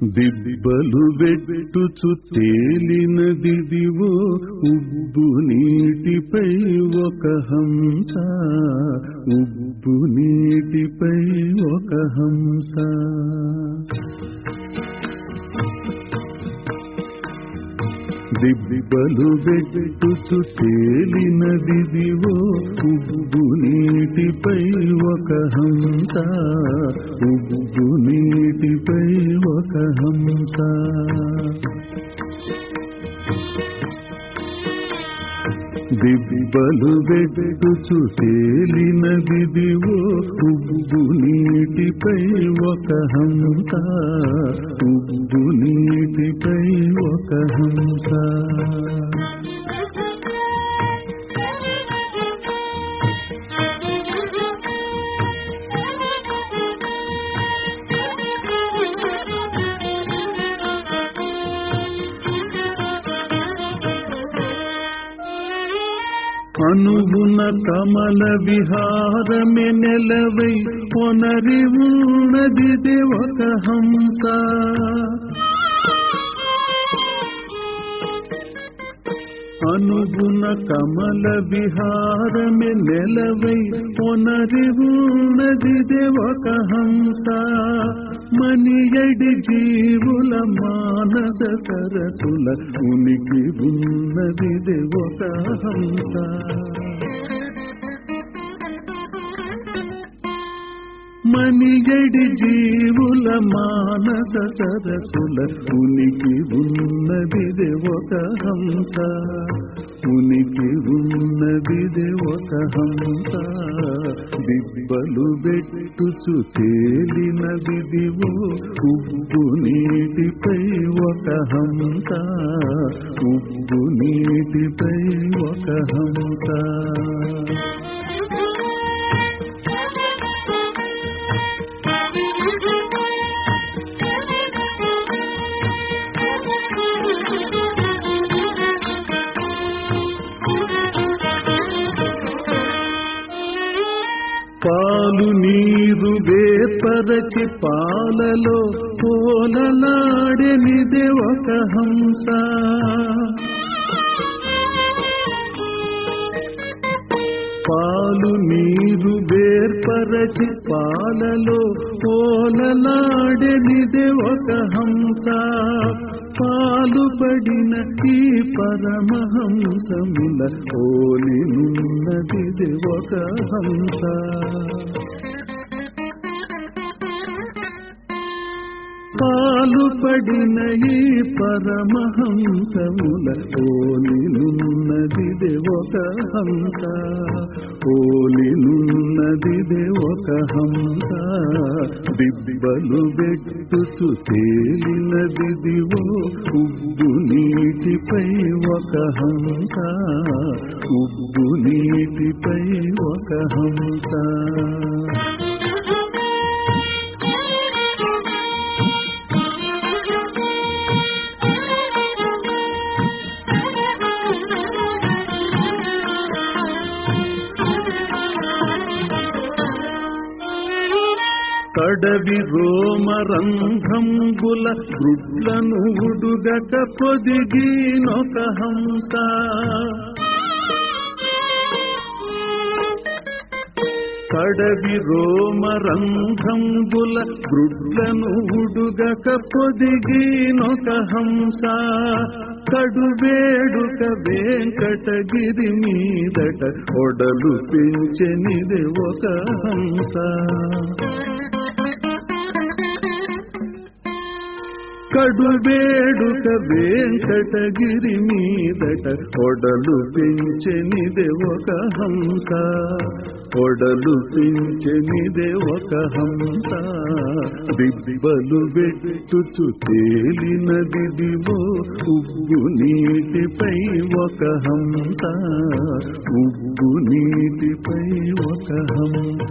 దిబ్బలు వెట్టుచు తేలినదిదివో ఉబ్బు నీటిపై ఒక హంస ఉబ్బు నీటిపై ఒక హంస. దిబ్బలు వెట్టుచు తేలినదిదివో ఉబ్బు నీటిపై ఒక హంస ఉబ్బు నీటిపై ఒక హంస. దిబ్బలు వెట్టుచు తేలినదిదివో ఉబ్బు నీటిపై ఒక హంస ఉబ్బు నీటిపై ఒక హంస. అనుగుణ కమల విహారమే నెలవై పొనరి ఉన్నది దేవత హంస. అనుగుణ కమల విహారమే నెలవై కొనరి ఉన్నది ఒక హంస. మనియడి జీవుల మానస సరసుల ఉనికి ఉన్నది ఒక హంస. మణిగడి జీవుల మానస సరసుల ఉనికి ఉన్నది ఒక హంస. ఉనికి ఉన్నది ఒక హంస. దిబ్బలు వెట్టుచు తేలినదిదివో ఉప్పు నీటిపై ఒక హంస. ఉప్పు నీటిపై ఒక హంస. పాలు నీరు వేపరచి పాలలో పోలలాడెనిదే ఒక హంస. పాలు నీరు వేర్పరచి పాలలో పోలలాడెనిదే ఒక హంస. పాలుపడిన ఈ పరమహంసముల ఓలినున్నది ఒక హంస. పాలుపడిన ఈ పరమహంసముల ఓలినున్నది ఒక హంస ఓలినున్నది ఒక హంస దిబ్బలు వెట్టుచు తేలినదిదివో ఉబ్బు నీటిపై ఒక హంస ఉబ్బు నీటిపై ఒక హంస. కడవి రోమరంధ్రంబుల గ్రుడ్లను ఉడుగక పొదిగినొక హంస. కడవి రోమరంధ్రంబుల గుడ్లను ఉడుగక పొదిగినొక హంస. కడువేడుక వెంకటగిరి మీదట ఒడలు పెంచెనిది ఒక హంస. కడు వేడుక వెంకటగిరి మీదట కొడలు పెంచెనిదే ఒక హంస. కొడలు పెంచెనిదే ఒక హంస. దిబ్బలు వెట్టుచు తేలినదిదివో ఉబ్బు నీటిపై ఒక హంస. ఉబ్బు నీటిపై ఒక హంస.